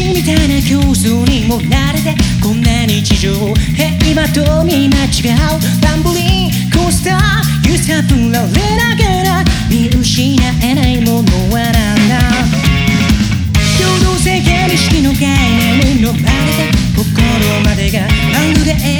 ちみたいな競争にも慣れてこんな日常平和と見間違う。ランブリンコースター揺さぶられながら見失えないものはな。んだ共同性形式の概念に飲まれて心までがまるで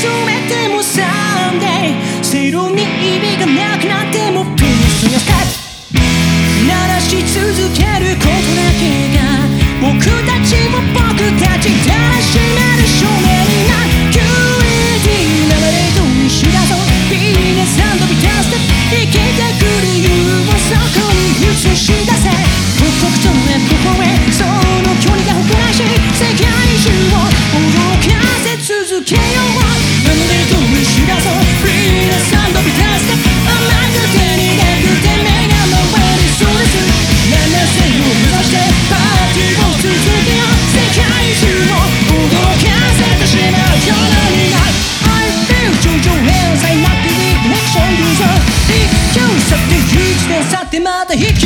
show me さてまた一